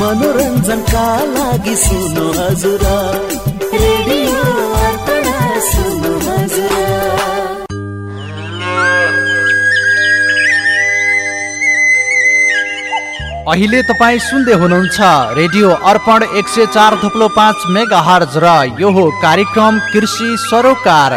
मनोरञ्जनका लागि सुन्नु हजुर अहिले तपाईँ सुन्दै हुनुहुन्छ रेडियो अर्पण एक सय चार थुप्लो पाँच मेगा हर्ज र यो हो कार्यक्रम कृषि सरोकार।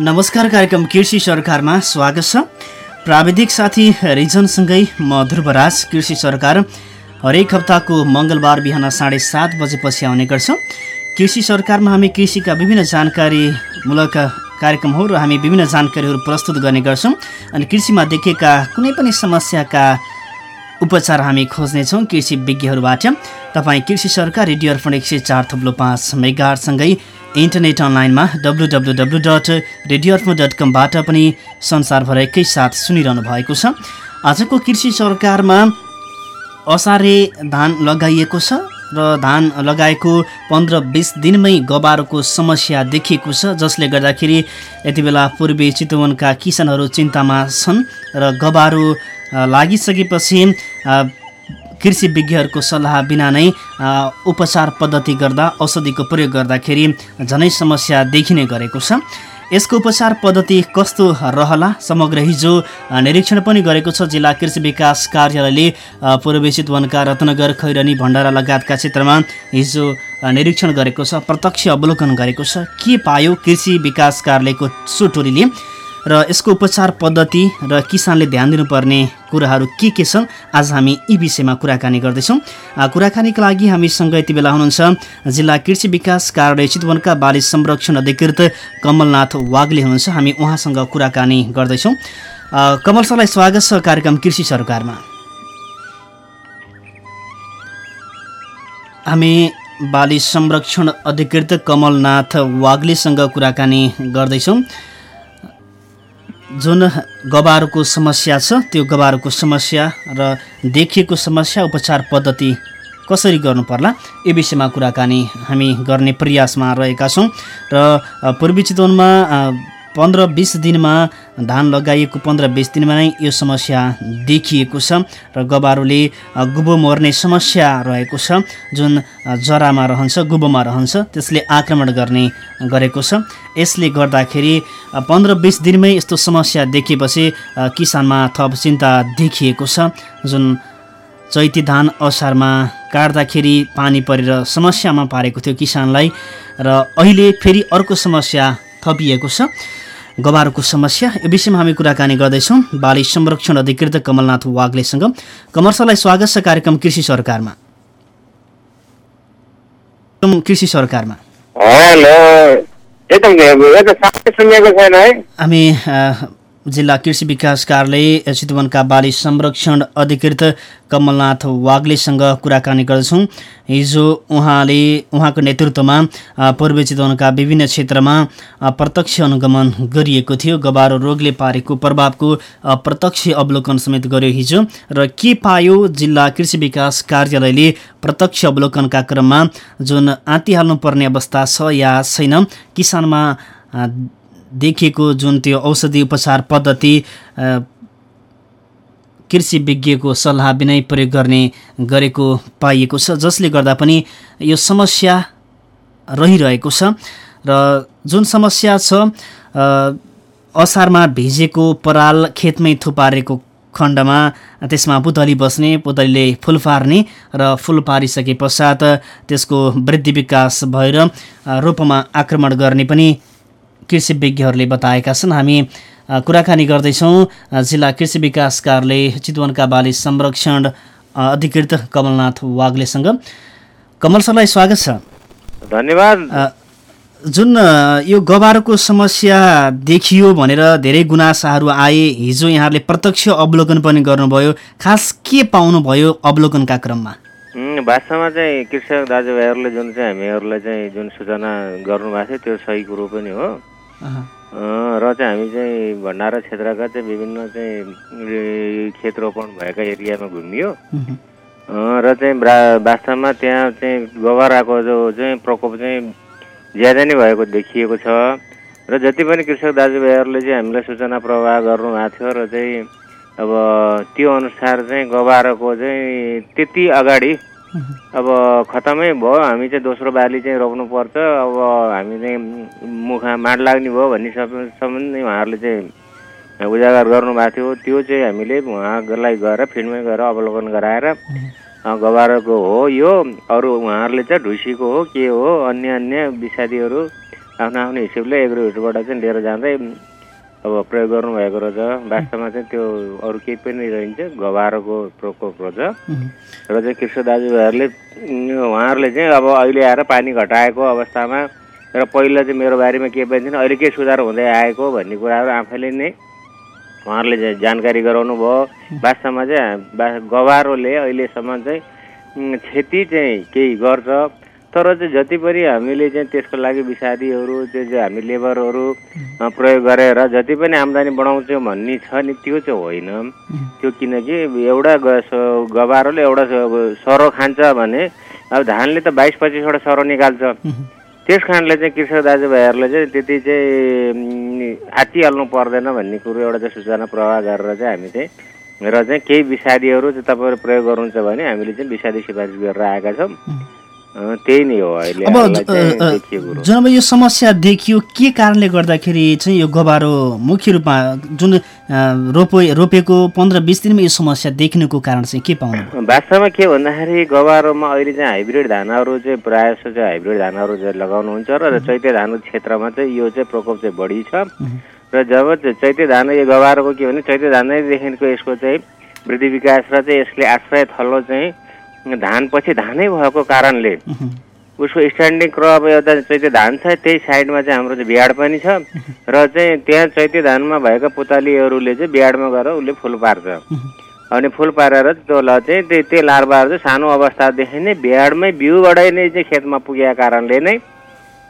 नमस्कार कार्यक्रम कृषि सरकारमा स्वागत छ। प्राविधिक साथी रिजनसँगै म ध्रुवराज कृषि सरकार हरेक हप्ताको मङ्गलबार बिहान साढे सात बजेपछि आउने गर्छौँ। कृषि सरकारमा हामी कृषिका विभिन्न जानकारीमूलक कार्यक्रम हो र हामी विभिन्न जानकारीहरू प्रस्तुत गर्ने गर्छौँ अनि कृषिमा देखिएका कुनै पनि समस्याका उपचार हामी खोज्नेछौँ कृषि विज्ञहरूबाट। तपाईँ कृषि सरकार रेडियो अर्पण एक सय चार थप्लो पाँच मेगाहरूसँगै इन्टरनेट अनलाइनमा W W W dot radio Arpan dot कमबाट पनि संसारभर एकैसाथ सुनिरहनु भएको छ। आजको कृषि सरकारमा असारे धान लगाइएको छ र धान लगाएको पन्ध्र बिस दिनमै गबारोको समस्या देखिएको छ जसले गर्दाखेरि यति बेला पूर्वी चितवनका किसानहरू चिन्तामा छन् र गबारो लागिसकेपछि कृषि विज्ञहरूको सल्लाह बिना नै उपचार पद्धति गर्दा औषधिको प्रयोग गर्दाखेरि झनै समस्या देखिने गरेको छ। यसको उपचार पद्धति कस्तो रहला? समग्र हिजो निरीक्षण पनि गरेको छ। जिल्ला कृषि विकास कार्यालयले अ, पूर्वी चितवनका रत्नगर खैरनी भण्डारा लगायतका क्षेत्रमा हिजो निरीक्षण गरेको छ। प्रत्यक्ष अवलोकन गरेको छ। के पायो कृषि विकास कार्यालयको सो टोलीले र यसको उपचार पद्धति र किसानले ध्यान दिनुपर्ने कुराहरू के के छन् आज हामी यी विषयमा कुराकानी गर्दैछौँ। कुराकानीका लागि हामीसँग यति बेला हुनुहुन्छ जिल्ला कृषि विकास कार्यालय चितवनका बाली संरक्षण अधिकृत कमलनाथ वाग्ले हुनुहुन्छ। हामी उहाँसँग कुराकानी गर्दैछौँ। कमल सरलाई स्वागत छ कार्यक्रम कृषि सरकारमा। हामी बाली संरक्षण अधिकृत कमलनाथ वाग्लेसँग कुराकानी गर्दैछौँ। जुन गबारोको समस्या छ त्यो गबारोको समस्या र देखिएको समस्या उपचार पद्धति कसरी गर्नुपर्ला यो विषयमा कुराकानी हामी गर्ने प्रयासमा रहेका छौँ। र पूर्वी चितवनमा पन्ध्र बिस दिनमा धान लगाइएको पन्ध्र बिस दिनमा नै यो समस्या देखिएको छ र गबारोले गुबो मर्ने समस्या रहेको छ जुन जरामा रहन्छ गुबोमा रहन्छ त्यसले आक्रमण गर्ने गरेको छ। यसले गर्दाखेरि पन्ध्र बिस दिनमै यस्तो समस्या देखेपछि अ, किसानमा थप चिन्ता देखिएको छ जुन चैती धान असारमा काट्दाखेरि पानी परेर समस्यामा पारेको थियो किसानलाई र अहिले फेरि अर्को समस्या थपिएको छ। गबारोको समस्या। यो विषयमा हामी कुराकानी गर्दैछौँ। बाली संरक्षण अधिकृत कमलनाथ वाग्लेसँग कमल सरलाई स्वागत छ कार्यक्रम कृषि सरकारमा। कृषि सरकारमा। हामी जिल्ला कृषि विकास कार्यालय चितवनका बाली संरक्षण अधिकृत कमलनाथ वाग्लेसँग कुराकानी गर्दछौँ। हिजो उहाँले उहाँको नेतृत्वमा पूर्वी चितवनका विभिन्न क्षेत्रमा प्रत्यक्ष अनुगमन गरिएको थियो। गबारो रोगले पारेको प्रभावको प्रत्यक्ष अवलोकन समेत गर्यो हिजो। र के पायो जिल्ला कृषि विकास कार्यालयले प्रत्यक्ष अवलोकनका क्रममा जुन आँतिहाल्नुपर्ने अवस्था छ या छैन किसानमा देखिएको जुन त्यो औषधि उपचार पद्धति कृषि विज्ञको सल्लाह बिनै प्रयोग गर्ने गरेको पाइएको छ जसले गर्दा पनि यो समस्या रहिरहेको छ। र जुन समस्या छ असारमा भिजेको पराल खेतमै थुपारेको खण्डमा त्यसमा पुतली बस्ने पुतलीले फुल पार्ने र फुल पारिसके पश्चात त्यसको वृद्धि विकास भएर रोपमा आक्रमण गर्ने पनि कृषि विज्ञहरूले बताएका छन्। हामी कुराकानी गर्दैछौँ। जिल्ला कृषि विकास कार्यालय चितवनका बाली संरक्षण अधिकृत कमलनाथ वाग्लेसँग। कमल सरलाई स्वागत छ। धन्यवाद। जुन यो गबारोको समस्या देखियो भनेर धेरै गुनासाहरू आए हिजो यहाँहरूले प्रत्यक्ष अवलोकन पनि गर्नुभयो। खास के पाउनुभयो अवलोकनका क्रममा? वास्तवमा चाहिँ कृषक दाजुभाइहरूले जुन चाहिँ हामीहरूलाई चाहिँ जुन सूचना गर्नुभएको थियो त्यो सही कुरो पनि हो। र चाहिँ हामी चाहिँ भण्डारा क्षेत्रका चाहिँ विभिन्न चाहिँ खेत रोपण भएका एरियामा घुमियो। अँ, र चाहिँ वास्तवमा त्यहाँ चाहिँ गभराको जो चाहिँ प्रकोप चाहिँ ज्यादा नै भएको देखिएको छ। र जति पनि कृषक दाजुभाइहरूले चाहिँ हामीलाई सूचना प्रवाह गर्नुभएको थियो र चाहिँ अब त्यो अनुसार चाहिँ गभराको चाहिँ त्यति अगाडि अब खतमै भयो हामी चाहिँ दोस्रो बाली चाहिँ रोप्नु पर्छ अब हामी चाहिँ मुखमा माड लाग्ने भयो भन्ने सब- सम्बन्धी उहाँहरूले चाहिँ उजागर गर्नुभएको थियो। त्यो चाहिँ हामीले उहाँलाई गएर फिल्डमै गएर अवलोकन गराएर अँ, गवारको हो यो अरू उहाँहरूले चाहिँ ढुसीको हो के हो अन्य अन्य विषादीहरू आफ्नो आफ्नो हिसाबले एग्रोभिटबाट चाहिँ लिएर जाँदै अब प्रयोग गर्नुभएको रहेछ। वास्तवमा चाहिँ त्यो अरू केही पनि रहन्छ गवारको प्रकोप रहेछ। र चाहिँ कृषक दाजुभाइहरूले उहाँहरूले चाहिँ अब अहिले आएर पानी घटाएको अवस्थामा र पहिला चाहिँ मेरो बारीमा के पनि थिएन अहिले के सुधार हुँदै आएको भन्ने कुराहरू आफैले नै उहाँहरूले चाहिँ जानकारी गराउनु भयो। वास्तवमा चाहिँ गवारोले अहिलेसम्म चाहिँ क्षति चाहिँ केही गर्छ तर चाहिँ जति पनि हामीले चाहिँ त्यसको लागि विषादीहरू त्यो चाहिँ हामी लेबरहरू प्रयोग गरेर जति पनि आम्दानी बढाउँछौँ भन्ने छ नि त्यो चाहिँ होइन। त्यो किनकि एउटा ग- स- गवारोले एउटा सरो खान्छ भने अब धानले त बाइस पच्चिसवटा सरो निकाल्छ। त्यस कारणले चाहिँ कृषक दाजुभाइहरूले चाहिँ त्यति चाहिँ आँटिहाल्नु पर्दैन भन्ने कुरो एउटा चाहिँ सूचना प्रवाह गरेर चाहिँ हामी चाहिँ र चाहिँ केही विषादीहरू चाहिँ तपाईँहरू प्रयोग गर्नुहुन्छ भने हामीले चाहिँ विषादी सिफारिस गरेर आएका छौँ। त्यही नै हो अहिले अब हामीलाई ज- चाहिँ अ, अ, देखिएको कुरो जुन अब यो समस्या देखियो के कारणले गर्दाखेरि चाहिँ यो गबारो मुख्य रूपमा जुन रोपे रोपेको पन्ध्र बिस दिनमा यो समस्या देखिनुको कारण चाहिँ के पाउनु? वास्तवमा के भन्दाखेरि गवारोमा अहिले चाहिँ हाइब्रिड धानहरू चाहिँ प्रायः जस्तो चाहिँ हाइब्रिड धानहरू चाहिँ लगाउनुहुन्छ र चैते धानको क्षेत्रमा चाहिँ यो चाहिँ प्रकोप चाहिँ बढी छ। र जब चैते धान यो गवारोको के भने चैते धानैदेखिको यसको चाहिँ वृद्धि विकास र चाहिँ यसले आश्रय थलो चाहिँ धानपछि धानै भएको कारणले उसको स्ट्यान्डिङ क्रप एउटा चैते धान छ त्यही साइडमा चाहिँ हाम्रो चाहिँ बिहाड पनि छ। र चाहिँ त्यहाँ चैते धानमा भएका पुतलीहरूले चाहिँ बिहाडमा गएर उसले फुल पार्छ। अनि फुल पारेर त्यो ल चाहिँ त्यो त्यो लार्भाहरू चाहिँ सानो अवस्थादेखि नै बिहाडमै बिउबाटै नै चाहिँ खेतमा पुगेका कारणले नै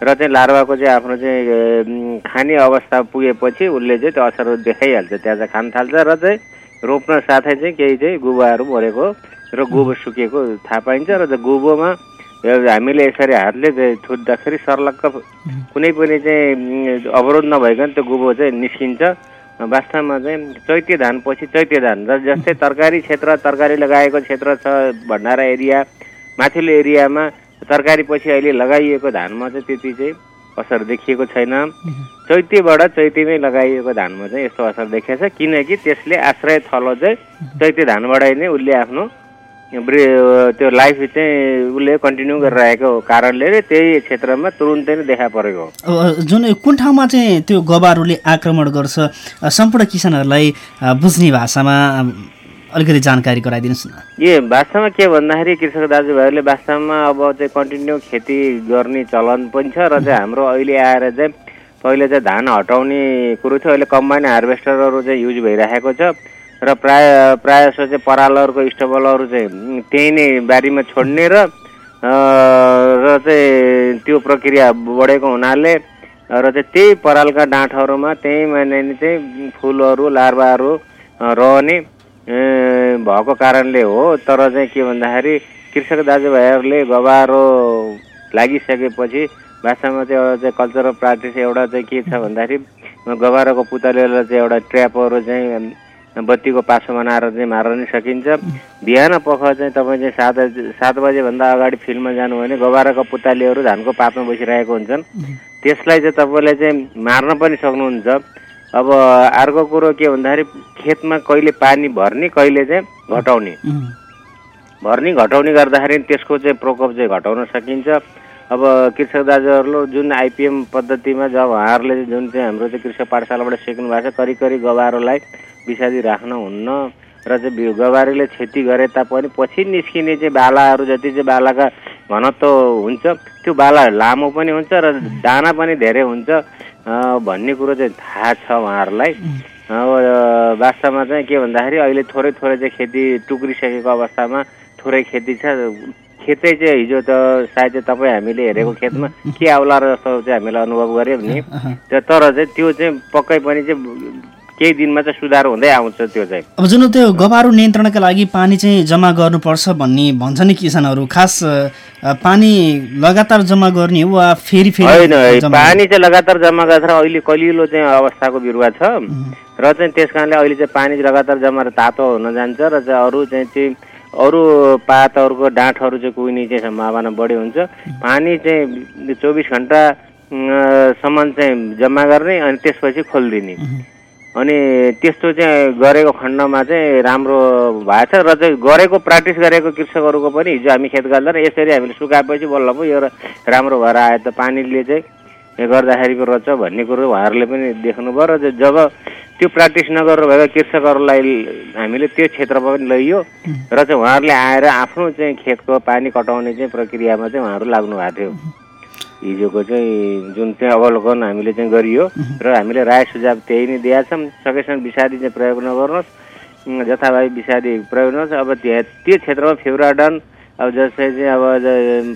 र चाहिँ लार्भाको चाहिँ आफ्नो चाहिँ खाने अवस्था पुगेपछि उसले चाहिँ त्यो असर देखाइहाल्छ त्यहाँ चाहिँ खान थाल्छ। र चाहिँ रोप्न साथै चाहिँ केही चाहिँ गुबाहरू मरेको र गोबो सुकेको थाहा पाइन्छ र यो हामीले यसरी हातले थुत्दाखेरि सर्लक्क कुनै पनि चाहिँ अवरोध नभइकन त्यो गोबो चाहिँ निस्किन्छ। वास्तवमा चाहिँ चैते धानपछि चैते धान र जस्तै तरकारी क्षेत्र तरकारी लगाएको क्षेत्र छ भण्डारा एरिया माथिल्लो एरियामा तरकारी पछि अहिले लगाइएको धानमा चाहिँ त्यति चाहिँ असर देखिएको छैन। चैतेबाट चैतेमै लगाइएको धानमा चाहिँ यस्तो असर देखिएको छ। किनकि त्यसले आश्रय थलो चाहिँ चैते धानबाट नै उसले आफ्नो त्यो लाइफ चाहिँ उसले कन्टिन्यू गरिरहेको कारणले नै त्यही क्षेत्रमा तुरुन्तै नै देखा परेको जुन कुन ठाउँमा चाहिँ त्यो गबारोले आक्रमण गर्छ सम्पूर्ण किसानहरूलाई बुझ्ने भाषामा अलिकति जानकारी गराइदिनुहोस् न। ए वास्तवमा के भन्दाखेरि कृषक दाजुभाइहरूले वास्तवमा अब चाहिँ कन्टिन्यू खेती गर्ने चलन पनि छ र चाहिँ हाम्रो अहिले आएर चाहिँ पहिले चाहिँ धान हटाउने कुरो थियो अहिले कम्बाइन हार्भेस्टरहरू चाहिँ युज भइरहेको छ। र प्राय प्रायः चाहिँ परालहरूको स्टेबलहरू चाहिँ त्यही नै बारीमा छोड्ने र र चाहिँ त्यो प्रक्रिया बढेको हुनाले र चाहिँ त्यही परालका डाँठहरूमा त्यही माने चाहिँ फुलहरू लार्भाहरू अ, रहने भएको कारणले हो। तर चाहिँ के भन्दाखेरि कृषक दाजुभाइहरूले गवारो लागिसकेपछि वास्तवमा चाहिँ एउटा चाहिँ कल्चरल प्र्याक्टिस एउटा चाहिँ के छ भन्दाखेरि गवारोको पुतलीलाई चाहिँ एउटा ट्र्यापहरू चाहिँ बत्तीको पासो बनाएर चाहिँ मार्न नि सकिन्छ। बिहान पख चाहिँ तपाईँ चाहिँ सात सात बजेभन्दा अगाडि फिल्डमा जानु भने गवारोको पुतलीहरू धानको पातमा बसिरहेको हुन्छन्। त्यसलाई चाहिँ तपाईँले चाहिँ मार्न पनि सक्नुहुन्छ। अब अर्को कुरो के भन्दाखेरि खेतमा कहिले पानी भर्ने कहिले चाहिँ घटाउने। भर्नी घटाउने गर्दाखेरि त्यसको चाहिँ प्रकोप चाहिँ घटाउन सकिन्छ। अब कृषक दाजुहरूले जुन आइपिएम पद्धतिमा जब उहाँहरूले जुन चाहिँ हाम्रो चाहिँ कृषक पाठशालाबाट सिक्नु भएको छ करिब करिब गवारोलाई विषादी राख्न हुन्न र चाहिँ गवारीले क्षति गरे तापनि पछि निस्किने चाहिँ बालाहरू जति चाहिँ बालाका घनत्व हुन्छ त्यो बाला लामो पनि हुन्छ र दाना पनि धेरै हुन्छ। भन्ने कुरो चाहिँ थाहा छ उहाँहरूलाई। अब वास्तवमा चाहिँ के भन्दाखेरि अहिले थोरै थोरै चाहिँ खेती टुक्रिसकेको अवस्थामा थोरै खेती छ। खेत चाहिँ हिजो त सायद चाहिँ तपाईँ हामीले हेरेको खेतमा के आउला र जस्तो चाहिँ हामीलाई अनुभव गऱ्यौँ नि। तर चाहिँ त्यो चाहिँ पक्कै पनि चाहिँ केही दिनमा चाहिँ सुधार हुँदै आउँछ त्यो चाहिँ। अब जुन त्यो गबारो नियन्त्रणका लागि पानी चाहिँ जम्मा गर्नुपर्छ भन्ने भन्छ नि किसानहरू खास पानी लगातार जम्मा गर्ने हो वा फेरि फेरि होइन पानी चाहिँ लगातार जम्मा गरेर अहिले कलिलो चाहिँ अवस्थाको बिरुवा छ। र चाहिँ त्यस कारणले अहिले चाहिँ पानी लगातार जम्मा तातो हुन जान्छ र चाहिँ अरू चाहिँ चाहिँ अरू पातहरूको डाँठहरू चाहिँ कुहिने चाहिँ सम्भावना बढी हुन्छ। पानी चाहिँ चौबिस घन्टा अँ, सम्म चाहिँ जम्मा गर्ने अनि त्यसपछि खोलिदिने। अनि त्यस्तो चाहिँ गरेको खण्डमा चाहिँ राम्रो भएछ र चाहिँ गरेको प्र्याक्टिस गरेको कृषकहरूको पनि हिजो हामी खेत गर्दा र यसरी हामीले सुकाएपछि बल्ल पो यो राम्रो भएर आयो त पानीले चाहिँ यो गर्दाखेरि पो रहेछ भन्ने कुरो उहाँहरूले पनि देख्नुभयो र जब त्यो प्र्याक्टिस नगरेर भएको कृषकहरूलाई हामीले त्यो क्षेत्रमा पनि लैयो र चाहिँ उहाँहरूले आएर आफ्नो चाहिँ खेतको पानी कटाउने चाहिँ प्रक्रियामा चाहिँ उहाँहरू लाग्नु भएको थियो। हिजोको चाहिँ जुन चाहिँ अवलोकन हामीले चाहिँ गरियो र हामीले राय सुझाव त्यही नै दिएका छौँ। सकेसम्म विषादी चाहिँ प्रयोग नगर्नुहोस्। जथाभावी विषादी प्रयोग गर्नुहोस् अब त्यहाँ त्यो क्षेत्रमा फ्युराडन अब जस्तै चाहिँ अब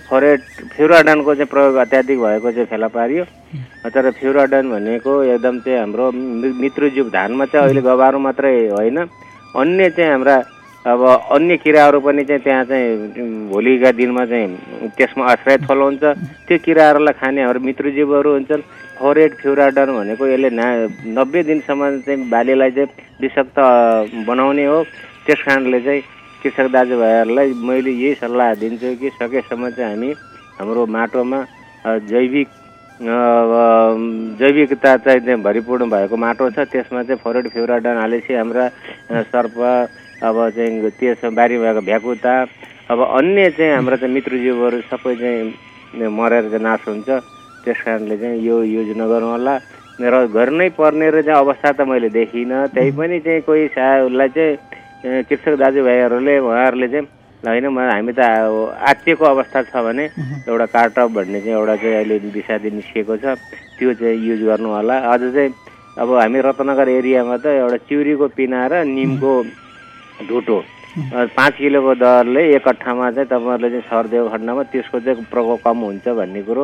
फरेट फ्युराडनको चाहिँ प्रयोग अत्याधिक भएको चाहिँ फेला पारियो। तर फ्युराडन भनेको एकदम चाहिँ हाम्रो मि- मित्रजीव धानमा चाहिँ अहिले गबारो मात्रै होइन। अन्य चाहिँ हाम्रा अब अन्य किराहरू पनि चाहिँ त्यहाँ चाहिँ भोलिका दिनमा चाहिँ त्यसमा आश्रय थलो हुन्छ। त्यो किराहरूलाई खाने हाम्रो मित्रजीवहरू हुन्छन्। फोरेट फ्युराडन भनेको यसले ना नब्बे दिनसम्म चाहिँ बालीलाई चाहिँ विषक्त बनाउने हो। त्यस कारणले चाहिँ कृषक दाजुभाइहरूलाई मैले यही सल्लाह दिन्छु कि सकेसम्म चाहिँ हामी हाम्रो माटोमा जैविक जैविकता चाहिँ भरिपूर्ण भएको माटो छ। त्यसमा चाहिँ फोरेट फ्युराडन हालेपछि हाम्रा सर्प अब चाहिँ त्यस बारीमा भएको भ्याकुता अब अन्य चाहिँ हाम्रा चाहिँ मित्रजीवहरू सबै चाहिँ मरेर चाहिँ नाश हुन्छ। त्यस कारणले चाहिँ यो युज नगरौँ होला। र गर्नै पर्ने र चाहिँ अवस्था त मैले देखिनँ। त्यही पनि चाहिँ कोही साहरूलाई चाहिँ कृषक दाजुभाइहरूले उहाँहरूले चाहिँ होइन हामी त आत्तिएको अवस्था छ भने एउटा कार्टअप भन्ने चाहिँ एउटा चाहिँ अहिले विषादी निस्किएको छ। त्यो चाहिँ युज गर्नु होला। अझ चाहिँ अब हामी रत्नगर एरियामा त एउटा चिउरीको पिना र निमको ढुटो। पाँच किलोको दरले एक कट्ठामा चाहिँ तपाईँहरूले चाहिँ सर्दिएको खण्डमा त्यसको चाहिँ प्रकोप कम हुन्छ भन्ने कुरो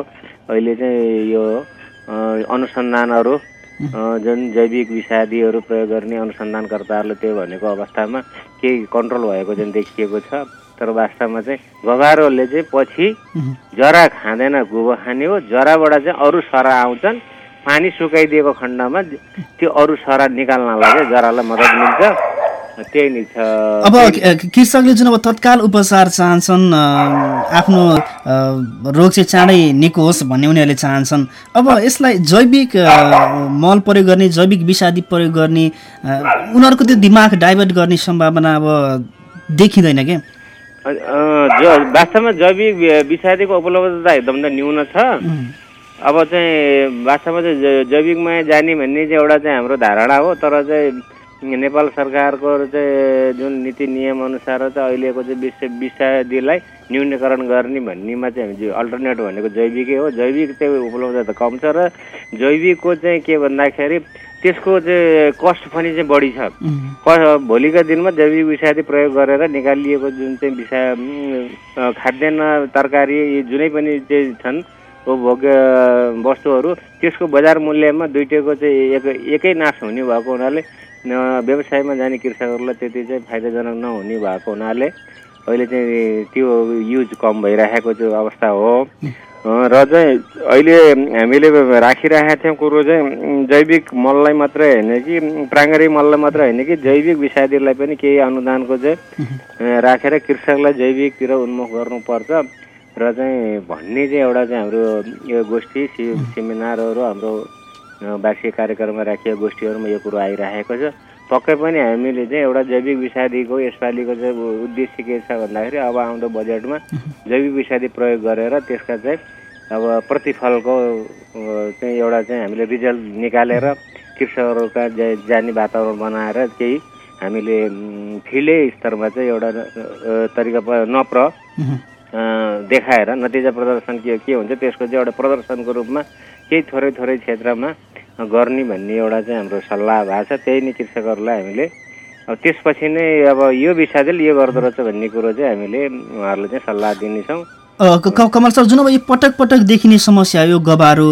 अहिले चाहिँ यो अनुसन्धानहरू जुन जैविक विषादीहरू प्रयोग गर्ने अनुसन्धानकर्ताहरूले त्यो भनेको अवस्थामा केही कन्ट्रोल भएको चाहिँ देखिएको छ। तर वास्तवमा चाहिँ गगारोले चाहिँ पछि जरा खाँदैन गोबर खाने हो। जराबाट चाहिँ अरू सरा आउँछन्। पानी सुकाइदिएको खण्डमा त्यो अरू सरा निकाल्नलाई चाहिँ जरालाई मद्दत मिल्छ। त्यही नै छ अब कृषकले जुन अब तत्काल उपचार चाहन्छन् आफ्नो रोग चाहिँ चाँडै निको होस् भन्ने उनीहरूले चाहन्छन्। अब यसलाई जैविक मल प्रयोग गर्ने जैविक विषादी प्रयोग गर्ने उनीहरूको त्यो दिमाग डाइभर्ट गर्ने सम्भावना अब देखिँदैन क्या ज वास्तवमा जैविक विषादीको उपलब्धता एकदम त न्यून छ। अब चाहिँ वास्तवमा चाहिँ जैविकमा जाने भन्ने चाहिँ एउटा चाहिँ हाम्रो धारणा हो तर चाहिँ नेपाल सरकारको चाहिँ जुन नीति नियम अनुसार चाहिँ अहिलेको चाहिँ विष विषादीलाई न्यूनीकरण गर्ने भन्नेमा चाहिँ हामी अल्टरनेट भनेको जैविकै हो। जैविक चाहिँ उपलब्धता कम छ र जैविकको चाहिँ के भन्दाखेरि त्यसको चाहिँ कस्ट पनि चाहिँ बढी छ। क- भोलिका दिनमा जैविक विषादी प्रयोग गरेर निकालिएको जुन चाहिँ विषा उम्, अ, खाद्यान्न तरकारी जुनै पनि चाहिँ छन् उपभोग्य वस्तुहरू त्यसको बजार मूल्यमा दुइटैको चाहिँ एक एकै नाश हुने भएको हुनाले व्यवसायमा जाने कृषकहरूलाई त्यति चाहिँ फाइदाजनक नहुने भएको हुनाले अहिले चाहिँ त्यो युज कम भइरहेको चाहिँ अवस्था हो। र चाहिँ अहिले हामीले राखिरहेका थियौँ कुरो चाहिँ जैविक मललाई मात्रै होइन कि प्राङ्गारिक मललाई मात्रै होइन कि जैविक विषादीलाई पनि केही अनुदानको चाहिँ राखेर कृषकलाई जैविकतिर उन्मुख गर्नुपर्छ। र चाहिँ भन्ने चाहिँ एउटा चाहिँ हाम्रो यो गोष्ठी सि सेमिनारहरू हाम्रो वार्षिक कार्यक्रममा राखिएको गोष्ठीहरूमा यो कुरो आइरहेको छ। पक्कै पनि हामीले चाहिँ एउटा जैविक विषादीको यसपालिको चाहिँ उद्देश्य के छ भन्दाखेरि अब आउँदो बजेटमा जैविक विषादी प्रयोग गरेर त्यसका चाहिँ अब प्रतिफलको चाहिँ एउटा चाहिँ हामीले रिजल्ट निकालेर कृषकहरूका जा- जाने वातावरण बनाएर केही हामीले फिल्डै स्तरमा चाहिँ एउटा तरिका नप्र देखाएर नतिजा प्रदर्शन के के हुन्छ त्यसको चाहिँ एउटा प्रदर्शनको रूपमा केही थोरै थोरै क्षेत्रमा गर्ने भन्ने एउटा चाहिँ हाम्रो सल्लाह भएको छ। त्यही नै कृषकहरूलाई हामीले अब त्यसपछि नै अब यो विषयले यो गर्दो रहेछ भन्ने कुरो चाहिँ हामीले उहाँहरूलाई चाहिँ सल्लाह दिनेछौँ। कमल सर जुन अब यो पटक पटक देखिने समस्या यो गबारो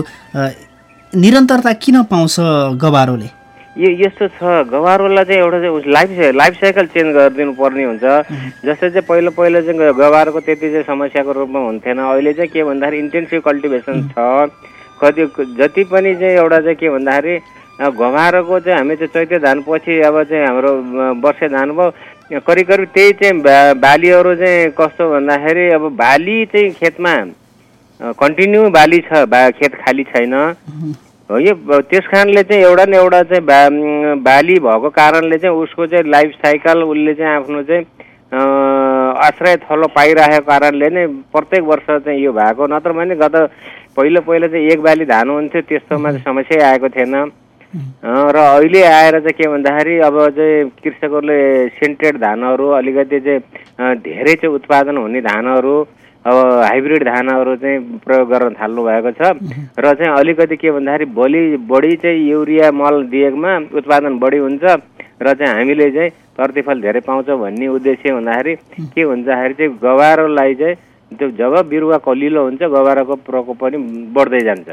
निरन्तरता किन पाउँछ गबारोले यो यस्तो छ गवारोलाई चाहिँ एउटा चाहिँ लाइफ लाइफ साइकल चेन्ज गरिदिनु पर्ने हुन्छ। जस्तै चाहिँ पहिलो पहिलो चाहिँ ग- गवारको त्यति चाहिँ समस्याको रूपमा हुन्थेन। अहिले चाहिँ के भन्दाखेरि इन्टेन्सिभ कल्टिभेसन छ। कति जति पनि चाहिँ एउटा चाहिँ के भन्दाखेरि गवारको चाहिँ हामी चाहिँ चैते धान पछि अब चाहिँ हाम्रो वर्षे धान भयो। करिब करिब त्यही चाहिँ बालीहरू चाहिँ कस्तो भन्दाखेरि अब बाली चाहिँ खेतमा कन्टिन्यू बाली छ बा खेत खाली छैन। हो यो त्यस कारणले चाहिँ एउटा न एउटा चाहिँ बा बाली भएको कारणले चाहिँ उसको चाहिँ लाइफ साइकल उसले चाहिँ आफ्नो चाहिँ आश्रय थलो पाइरहेको कारणले नै प्रत्येक वर्ष चाहिँ यो भएको। नत्र भने गत पहिलो पहिलो चाहिँ एक बाली धान हुन्थ्यो त्यस्तोमा चाहिँ समस्या आएको थिएन। अ, र अहिले आएर चाहिँ के भन्दाखेरि अब चाहिँ कृषकहरूले सेन्टेड धानहरू अलिकति चाहिँ धेरै चाहिँ उत्पादन हुने धानहरू अब हाइब्रिड धानहरू चाहिँ प्रयोग गर्न थाल्नु भएको छ। र चाहिँ अलिकति के भन्दाखेरि बढी बढी चाहिँ युरिया मल दिएकोमा उत्पादन बढी हुन्छ। र चाहिँ हामीले चाहिँ प्रतिफल धेरै पाउँछौँ भन्ने उद्देश्य भन्दाखेरि के हुन्छखेरि चाहिँ गवारोलाई चाहिँ त्यो जब बिरुवा कलिलो हुन्छ गवारोको प्रकोप पनि बढ्दै जान्छ।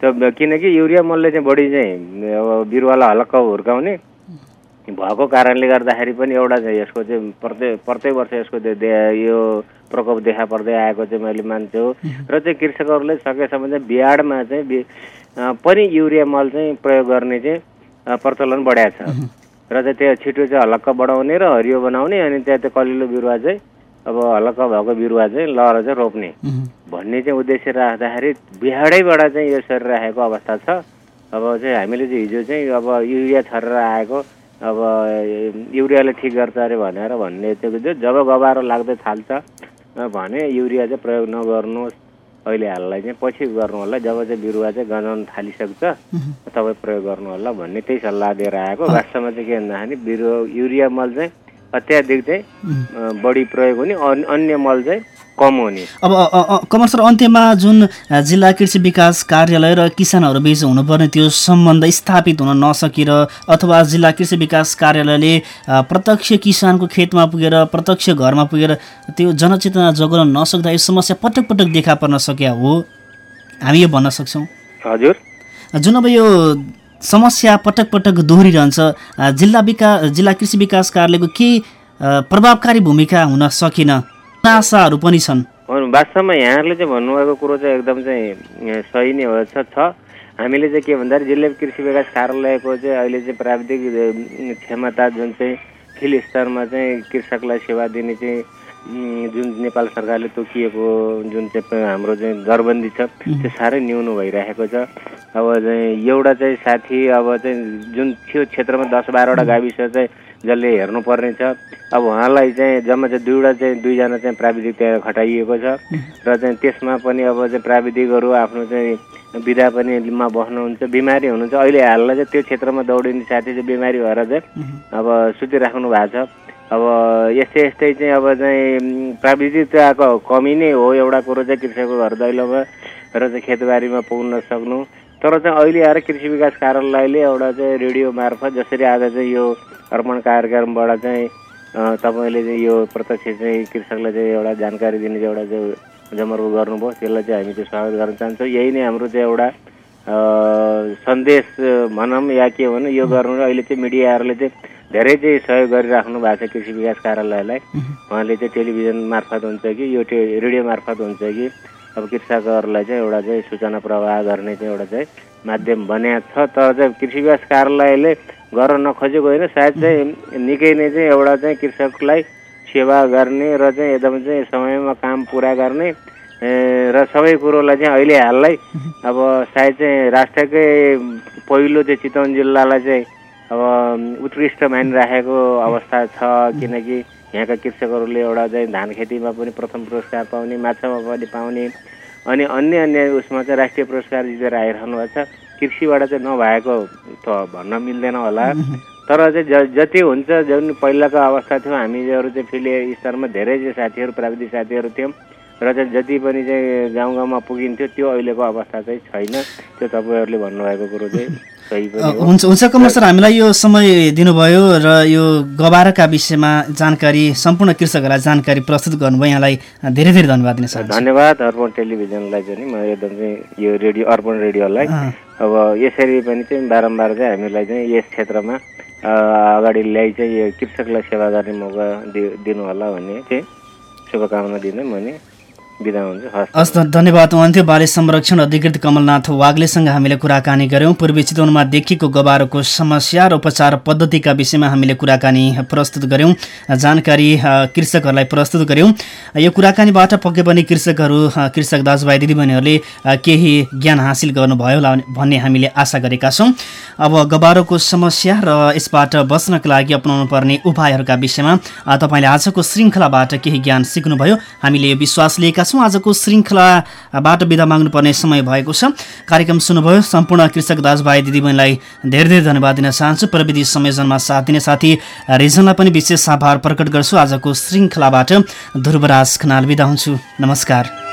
त किनकि युरिया मलले चाहिँ बढी चाहिँ अब बिरुवालाई हलक्क हुर्काउने भएको कारणले गर्दाखेरि पनि एउटा चाहिँ यसको चाहिँ प्रत्येक प्रत्येक वर्ष यसको यो प्रकोप देखा पर्दै आएको चाहिँ मैले मान्छु। र चाहिँ कृषकहरूले सकेसम्म चाहिँ बिहाडमा चाहिँ पनि युरिया मल चाहिँ प्रयोग गर्ने चाहिँ प्रचलन बढाएको छ। र चाहिँ त्यो छिटो चाहिँ हलक्क बढाउने र हरियो बनाउने अनि त्यहाँ त्यो कलिलो बिरुवा चाहिँ अब हलक्क भएको बिरुवा चाहिँ लहर चाहिँ रोप्ने। भन्ने चाहिँ उद्देश्य राख्दाखेरि बिहाडैबाट चाहिँ यो सरिरहेको अवस्था छ। अब चाहिँ हामीले चाहिँ हिजो चाहिँ अब युरिया छरेर आएको अब युरियाले ठिक गर्छ अरे भनेर भन्ने त्यो जब गबारो लाग्दै थाल्छ भने युरिया चाहिँ प्रयोग नगर्नुहोस्। अहिले हाललाई चाहिँ पछि गर्नु होला जब चाहिँ बिरुवा चाहिँ गन्जाउन थालिसक्छ तपाईँ प्रयोग गर्नु होला भन्ने त्यही सल्लाह दिएर आएको। वास्तवमा चाहिँ के भन्दाखेरि बिरुवा युरिया मल चाहिँ अत्याधिक चाहिँ बढी प्रयोग हुने अन- अन्य मल चाहिँ कम हुने। अब कमल सर अन्त्यमा जुन जिल्ला कृषि विकास कार्यालय र किसानहरू बीच हुनुपर्ने त्यो सम्बन्ध स्थापित हुन नसकेर अथवा जिल्ला कृषि विकास कार्यालयले प्रत्यक्ष किसानको खेतमा पुगेर प्रत्यक्ष घरमा पुगेर त्यो जनचेतना जगाउन नसक्दा यो समस्या पटक पटक देखा पर्न सकिया हो? हामी यो भन्न सक्छौँ। हजुर। जुन अब यो समस्या पटक पटक दोहोरिरहन्छ। जिल्ला विकास जिल्ला कृषि विकास कार्यालयको के अ, प्रभावकारी भूमिका हुन सकेन आशाहरू पनि छन्? वास्तवमा यहाँहरूले चाहिँ भन्नुभएको कुरो चाहिँ एकदम चाहिँ सही नै हो छ हामीले चाहिँ के भन्दाखेरि जिल्ला कृषि विकास कार्यालयको चाहिँ अहिले चाहिँ प्राविधिक क्षमता जुन चाहिँ फिल्ड स्तरमा चाहिँ कृषकलाई सेवा दिने चाहिँ जुन नेपाल सरकारले तोकिएको जुन चाहिँ हाम्रो चाहिँ दरबन्दी छ त्यो साह्रै न्यून भइरहेको छ। अब चाहिँ एउटा चाहिँ साथी अब चाहिँ जुन त्यो क्षेत्रमा दस बाह्रवटा गाविस चाहिँ जसले हेर्नुपर्ने छ। अब उहाँलाई चाहिँ जम्मा चाहिँ दुईवटा चाहिँ दुईजना चाहिँ प्राविधिक त्यहाँ खटाइएको छ। र चाहिँ त्यसमा पनि अब चाहिँ प्राविधिकहरू आफ्नो चाहिँ विधा पनि मा बस्नुहुन्छ बिमारी हुनुहुन्छ। अहिले हाललाई चाहिँ त्यो क्षेत्रमा दौडिने साथी चाहिँ बिमारी भएर चाहिँ अब सुतिराख्नु भएको छ। अब यस्तै यस्तै चाहिँ अब चाहिँ प्राविधिकताको कमी नै हो एउटा कुरो चाहिँ कृषकको घर दैलोमा र चाहिँ खेतबारीमा पुग्न सक्नु। तर चाहिँ अहिले आएर कृषि विकास कार्यालयले एउटा चाहिँ रेडियो मार्फत जसरी आज चाहिँ यो अर्पण कार्यक्रमबाट चाहिँ तपाईँले चाहिँ यो प्रत्यक्ष चाहिँ कृषकलाई चाहिँ एउटा जानकारी दिने एउटा चाहिँ जमर्को गर्नुभयो। त्यसलाई चाहिँ हामी चाहिँ स्वागत गर्न चाहन्छौँ। यही नै हाम्रो चाहिँ एउटा सन्देश भनौँ या के भनौँ यो गर्नु अहिले चाहिँ मिडियाहरूले चाहिँ धेरै चाहिँ सहयोग गरिराख्नु भएको छ कृषि विकास कार्यालयलाई। उहाँले चाहिँ टेलिभिजन मार्फत हुन्छ कि यो टे रेडियो मार्फत हुन्छ कि अब कृषकहरूलाई चाहिँ एउटा चाहिँ सूचना प्रवाह गर्ने चाहिँ एउटा चाहिँ माध्यम बनाएको छ। तर चाहिँ कृषि विकास कार्यालयले गर्न नखोजेको होइन सायद चाहिँ निकै नै चाहिँ एउटा चाहिँ कृषकलाई सेवा गर्ने र चाहिँ एकदम चाहिँ समयमा काम पुरा गर्ने र सबै कुरोलाई चाहिँ अहिले हाललाई अब सायद चाहिँ राष्ट्रकै पहिलो चाहिँ चितवन जिल्लालाई चाहिँ अब उत्कृष्ट मानिराखेको अवस्था छ किनकि यहाँका कृषकहरूले एउटा चाहिँ धान खेतीमा पनि प्रथम पुरस्कार पाउने माछामा पनि पाउने अनि अन्य अन्य उसमा चाहिँ राष्ट्रिय पुरस्कार जितेर आइरहनु भएको छ। कृषिबाट चाहिँ नभएको त भन्न मिल्दैन होला। तर चाहिँ ज जति हुन्छ जुन पहिलाको अवस्था थियो हामीहरू चाहिँ फिल्ड स्तरमा धेरै चाहिँ साथीहरू प्राविधिक साथीहरू थियौँ। र चाहिँ जति पनि चाहिँ गाउँ गाउँमा पुगिन्थ्यो त्यो अहिलेको अवस्था चाहिँ छैन। त्यो तपाईँहरूले भन्नुभएको कुरो चाहिँ हुन्छ हुन्छ कमल सर हामीलाई यो समय दिनुभयो र यो गबाराका विषयमा जानकारी सम्पूर्ण कृषकहरूलाई जानकारी प्रस्तुत गर्नुभयो। यहाँलाई धेरै धेरै धन्यवाद दिन चाहन्छु। धन्यवाद अर्पण टेलिभिजनलाई चाहिँ म एकदम चाहिँ यो रेडियो अर्पण रेडियोलाई। अब यसरी पनि चाहिँ बारम्बार चाहिँ हामीलाई चाहिँ यस क्षेत्रमा अगाडि ल्याइ चाहिँ यो कृषकलाई सेवा गर्ने मौका दि दिनु होला भन्ने चाहिँ शुभकामना दिँदै म नि हस्। ध- धन्यवाद। हुन्थ्यो बाली संरक्षण अधिकृत कमलनाथ वाग्लेसँग हामीले कुराकानी गऱ्यौँ। पूर्वी चितवनमा देखिएको गबारोको समस्या र उपचार पद्धतिका विषयमा हामीले कुराकानी प्रस्तुत गऱ्यौँ। जानकारी कृषकहरूलाई प्रस्तुत गऱ्यौँ। यो कुराकानीबाट पक्कै पनि कृषकहरू कृषक दाजुभाइ दिदीबहिनीहरूले केही ज्ञान हासिल गर्नुभयो होला भन्ने हामीले आशा गरेका छौँ। अब गबारोको समस्या र यसबाट बच्नका लागि अपनाउनु पर्ने उपायहरूका विषयमा तपाईँले आजको श्रृङ्खलाबाट केही ज्ञान सिक्नुभयो। हामीले यो विश्वास लिएका छौँ। आजको श्रृङ्खलाबाट बिदा माग्नुपर्ने समय भएको छ। कार्यक्रम सुन्नुभयो। सम्पूर्ण कृषक दाजुभाइ दिदीबहिनीलाई धेरै धेरै धन्यवाद दिन चाहन्छु। प्रविधि संयोजनमा साथ दिने साथी रिजनलाई पनि विशेष आभार प्रकट गर्छु। आजको श्रृङ्खलाबाट ध्रुवराज खनाल बिदा हुन्छु। नमस्कार।